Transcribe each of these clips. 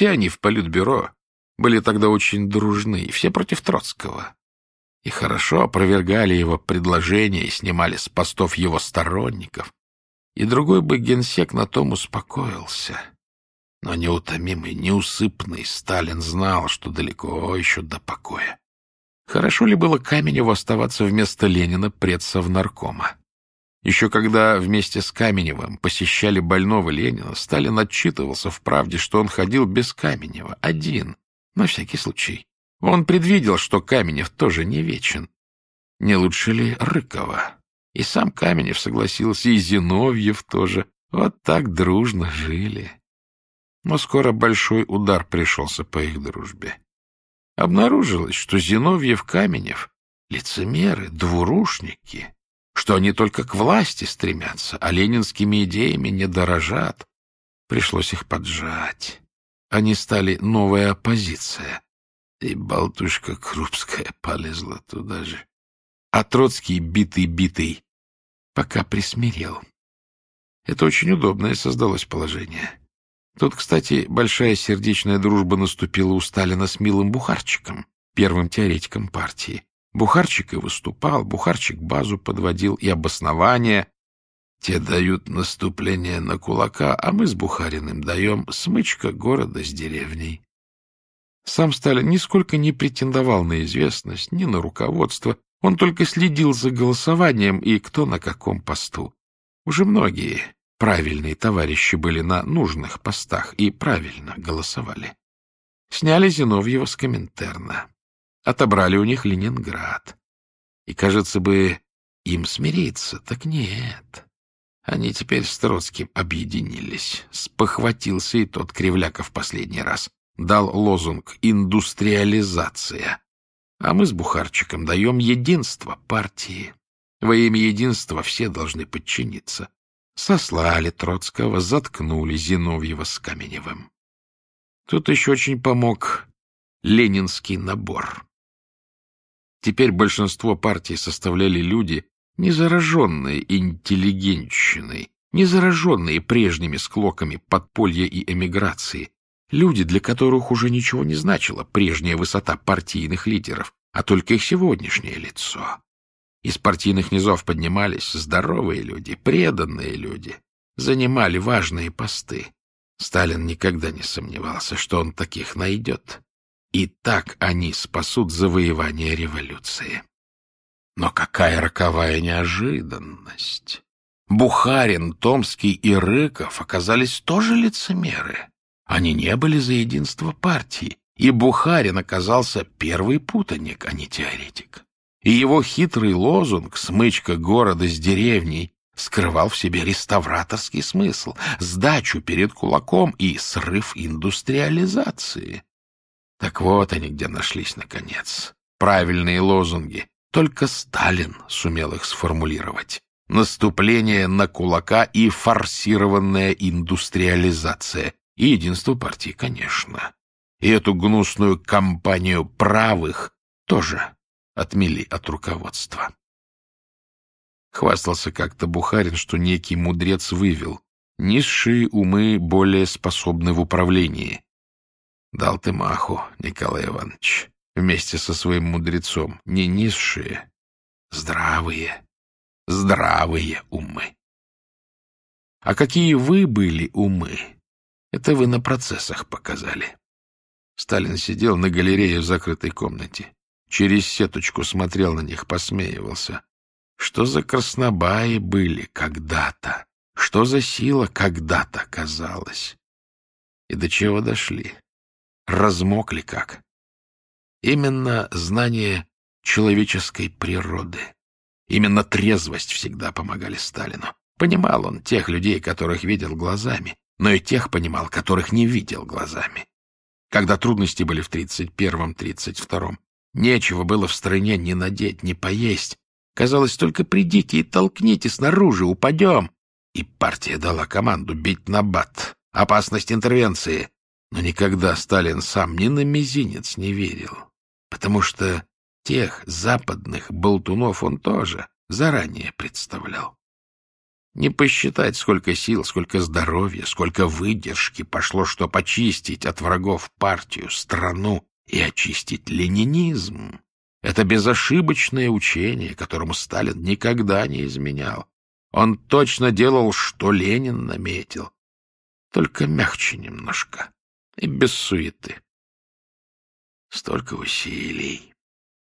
все они в Политбюро были тогда очень дружны, все против Троцкого. И хорошо опровергали его предложения и снимали с постов его сторонников. И другой бы генсек на том успокоился. Но неутомимый, неусыпный Сталин знал, что далеко еще до покоя. Хорошо ли было Каменеву оставаться вместо Ленина предсовнаркома? Еще когда вместе с Каменевым посещали больного Ленина, Сталин отчитывался в правде, что он ходил без Каменева, один, на всякий случай. Он предвидел, что Каменев тоже не вечен. Не лучше ли Рыкова? И сам Каменев согласился, и Зиновьев тоже. Вот так дружно жили. Но скоро большой удар пришелся по их дружбе. Обнаружилось, что Зиновьев-Каменев — лицемеры, двурушники, что они только к власти стремятся, а ленинскими идеями не дорожат. Пришлось их поджать. Они стали новая оппозиция. И болтушка Крупская полезла туда же. А Троцкий битый-битый пока присмирел. Это очень удобное создалось положение. Тут, кстати, большая сердечная дружба наступила у Сталина с Милым Бухарчиком, первым теоретиком партии. Бухарчик и выступал, Бухарчик базу подводил и обоснование. Те дают наступление на кулака, а мы с Бухариным даем смычка города с деревней. Сам Сталин нисколько не претендовал на известность, ни на руководство. Он только следил за голосованием и кто на каком посту. Уже многие правильные товарищи были на нужных постах и правильно голосовали. Сняли Зиновьева с Коминтерна. Отобрали у них Ленинград. И, кажется бы, им смириться, так нет. Они теперь с Троцким объединились. Спохватился и тот Кривляков последний раз. Дал лозунг «Индустриализация». А мы с Бухарчиком даем единство партии. Во имя единства все должны подчиниться. Сослали Троцкого, заткнули Зиновьева с Каменевым. Тут еще очень помог ленинский набор. Теперь большинство партий составляли люди, не зараженные интеллигентщиной, не зараженные прежними склоками подполья и эмиграции, люди, для которых уже ничего не значила прежняя высота партийных лидеров, а только их сегодняшнее лицо. Из партийных низов поднимались здоровые люди, преданные люди, занимали важные посты. Сталин никогда не сомневался, что он таких найдет. И так они спасут завоевание революции. Но какая роковая неожиданность! Бухарин, Томский и Рыков оказались тоже лицемеры. Они не были за единство партии, и Бухарин оказался первый путаник, а не теоретик. И его хитрый лозунг «Смычка города с деревней» скрывал в себе реставраторский смысл, сдачу перед кулаком и срыв индустриализации. Так вот они где нашлись, наконец. Правильные лозунги. Только Сталин сумел их сформулировать. Наступление на кулака и форсированная индустриализация. И единство партии, конечно. И эту гнусную кампанию правых тоже отмели от руководства. Хвастался как-то Бухарин, что некий мудрец вывел. Низшие умы более способны в управлении. Дал ты маху, Николай Иванович, вместе со своим мудрецом. Не низшие, здравые, здравые умы. А какие вы были умы, это вы на процессах показали. Сталин сидел на галерее в закрытой комнате. Через сеточку смотрел на них, посмеивался. Что за краснобаи были когда-то? Что за сила когда-то казалась? И до чего дошли? Размокли как. Именно знание человеческой природы, именно трезвость всегда помогали Сталину. Понимал он тех людей, которых видел глазами, но и тех понимал, которых не видел глазами. Когда трудности были в тридцать первом, тридцать втором, нечего было в стране ни надеть, ни поесть. Казалось, только придите и толкните снаружи, упадем. И партия дала команду бить на бат. Опасность интервенции. Но никогда Сталин сам ни на мизинец не верил, потому что тех западных болтунов он тоже заранее представлял. Не посчитать, сколько сил, сколько здоровья, сколько выдержки пошло, чтобы очистить от врагов партию, страну и очистить ленинизм. Это безошибочное учение, которому Сталин никогда не изменял. Он точно делал, что Ленин наметил, только мягче немножко и без суеты. Столько усилий,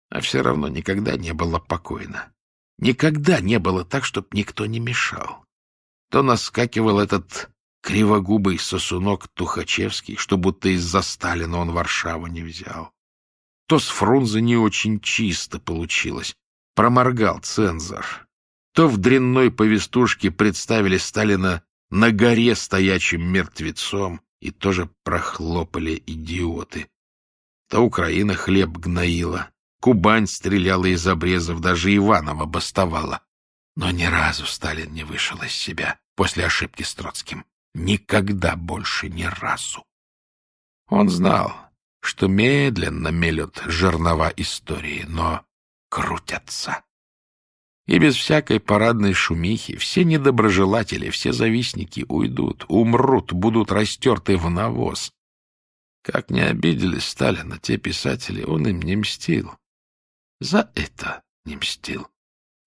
а все равно никогда не было покойно. Никогда не было так, чтоб никто не мешал. То наскакивал этот кривогубый сосунок Тухачевский, что будто из-за Сталина он Варшаву не взял. То с Фрунзе не очень чисто получилось, проморгал цензор. То в дрянной повестушке представили Сталина на горе стоячим мертвецом, и тоже прохлопали идиоты. То Украина хлеб гноила, Кубань стреляла из обрезов, даже Иванова бастовала. Но ни разу Сталин не вышел из себя после ошибки с Троцким. Никогда больше ни разу. Он знал, что медленно мелют жернова истории, но крутятся. И без всякой парадной шумихи все недоброжелатели, все завистники уйдут, умрут, будут растерты в навоз. Как не обидели Сталина те писатели, он им не мстил. За это не мстил.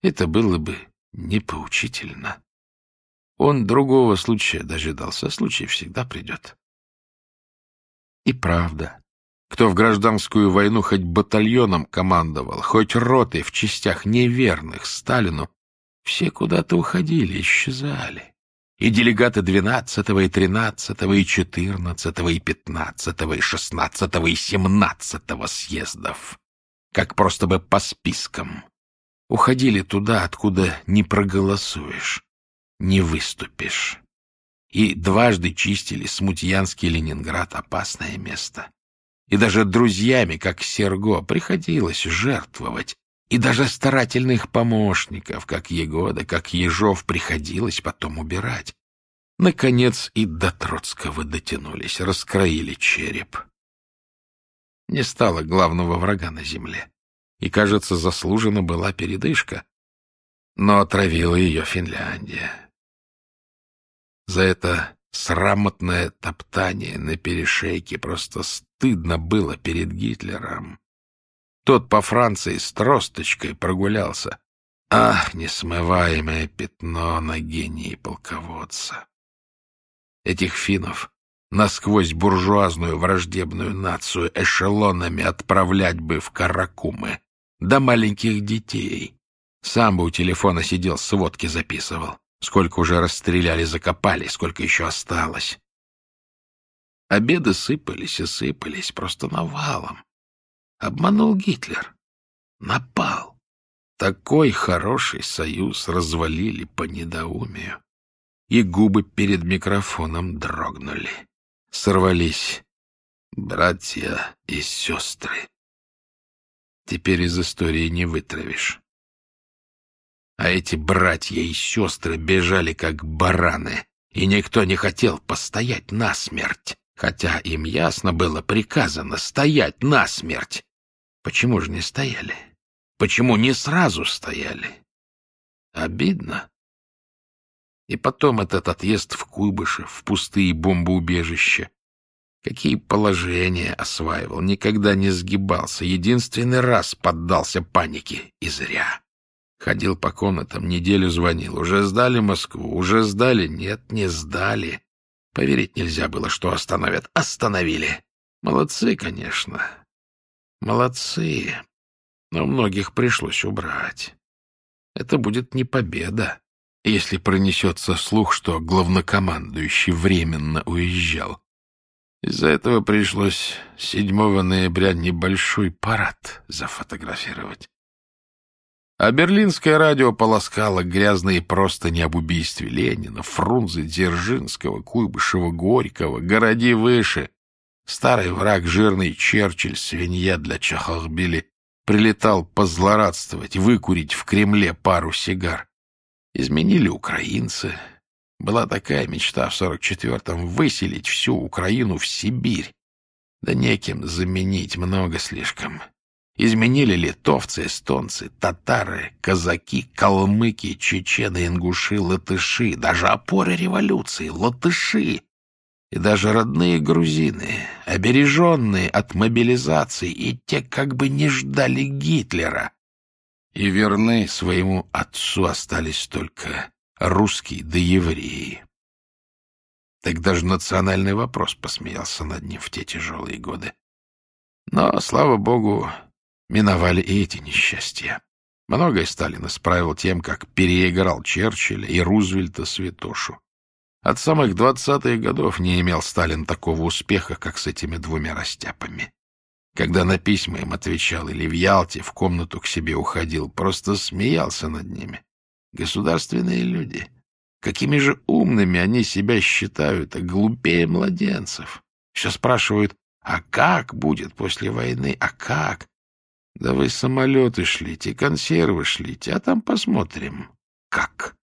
Это было бы непоучительно. Он другого случая дожидался, случай всегда придет. И правда, кто в гражданскую войну хоть батальоном командовал, хоть ротой в частях неверных Сталину, все куда-то уходили, исчезали. И делегаты двенадцатого и тринадцатого и четырнадцатого и пятнадцатого и шестнадцатого и семнадцатого съездов как просто бы по спискам. Уходили туда, откуда не проголосуешь, не выступишь. И дважды чистили смутьянский Ленинград — опасное место. И даже друзьями, как Серго, приходилось жертвовать. И даже старательных помощников, как Егода, как Ежов, приходилось потом убирать. Наконец и до Троцкого дотянулись, раскроили череп не стало главного врага на земле. И, кажется, заслужена была передышка. Но отравила ее Финляндия. За это срамотное топтание на перешейке просто стыдно было перед Гитлером. Тот по Франции с тросточкой прогулялся. Ах, несмываемое пятно на гении полководца! Этих финнов насквозь буржуазную враждебную нацию эшелонами отправлять бы в Каракумы. Да маленьких детей. Сам бы у телефона сидел, сводки записывал. Сколько уже расстреляли, закопали, сколько еще осталось. Обеды сыпались и сыпались просто навалом. Обманул Гитлер. Напал. Такой хороший союз развалили по недоумию. И губы перед микрофоном дрогнули сорвались братья и сестры. Теперь из истории не вытравишь. А эти братья и сестры бежали как бараны, и никто не хотел постоять насмерть, хотя им ясно было приказано стоять насмерть. Почему же не стояли? Почему не сразу стояли? Обидно. И потом этот отъезд в Куйбышев, в пустые бомбоубежища. Какие положения осваивал, никогда не сгибался, единственный раз поддался панике, и зря. Ходил по комнатам, неделю звонил. Уже сдали Москву, уже сдали? Нет, не сдали. Поверить нельзя было, что остановят. Остановили. Молодцы, конечно. Молодцы. Но многих пришлось убрать. Это будет не победа, если пронесется слух, что главнокомандующий временно уезжал. Из-за этого пришлось 7 ноября небольшой парад зафотографировать. А берлинское радио полоскало грязные простыни об убийстве Ленина, Фрунзе, Дзержинского, Куйбышева, Горького, городи выше. Старый враг, жирный Черчилль, свинья для Чахахбили, прилетал позлорадствовать, выкурить в Кремле пару сигар. Изменили украинцы. Была такая мечта в сорок четвертом выселить всю Украину в Сибирь. Да неким заменить много слишком. Изменили литовцы, эстонцы, татары, казаки, калмыки, чечены, ингуши, латыши, даже опоры революции, латыши и даже родные грузины, обереженные от мобилизации, и те как бы не ждали Гитлера. И верны своему отцу остались только русские да евреи. Так даже национальный вопрос посмеялся над ним в те тяжелые годы. Но, слава богу, миновали и эти несчастья. Многое Сталин исправил тем, как переиграл Черчилля и Рузвельта Святошу. От самых двадцатых годов не имел Сталин такого успеха, как с этими двумя растяпами. Когда на письма им отвечал или в Ялте в комнату к себе уходил, просто смеялся над ними. Государственные люди. Какими же умными они себя считают, а глупее младенцев. Все спрашивают, а как будет после войны, а как? Да вы самолеты шлите, консервы шлите, а там посмотрим, как.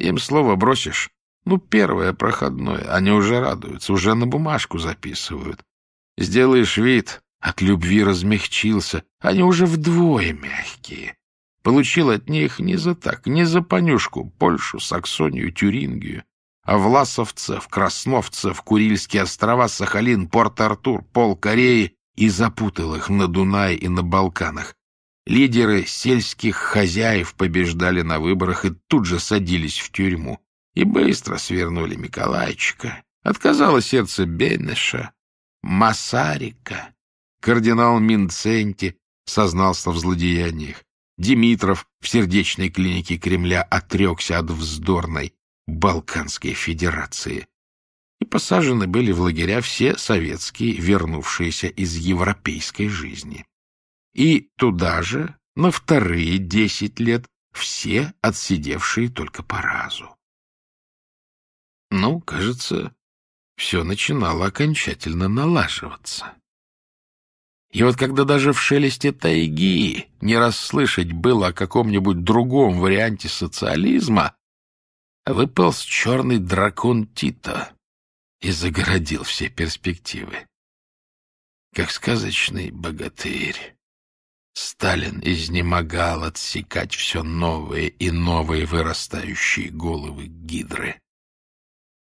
Им слово бросишь, ну, первое проходное. Они уже радуются, уже на бумажку записывают. Сделаешь вид, от любви размягчился. Они уже вдвое мягкие. Получил от них не за так, не за понюшку Польшу, Саксонию, Тюрингию, а власовцев, красновцев, Курильские острова, Сахалин, Порт-Артур, пол Кореи и запутал их на Дунае и на Балканах. Лидеры сельских хозяев побеждали на выборах и тут же садились в тюрьму и быстро свернули Миколайчика. Отказало сердце Бенеша, Масарика. Кардинал Минценти сознался в злодеяниях. Димитров в сердечной клинике Кремля отрекся от вздорной Балканской Федерации. И посажены были в лагеря все советские, вернувшиеся из европейской жизни. И туда же, на вторые десять лет, все отсидевшие только по разу. Ну, кажется, все начинало окончательно налаживаться. И вот когда даже в шелесте тайги не расслышать было о каком-нибудь другом варианте социализма, выполз черный дракон Тита и загородил все перспективы. Как сказочный богатырь, Сталин изнемогал отсекать все новые и новые вырастающие головы гидры.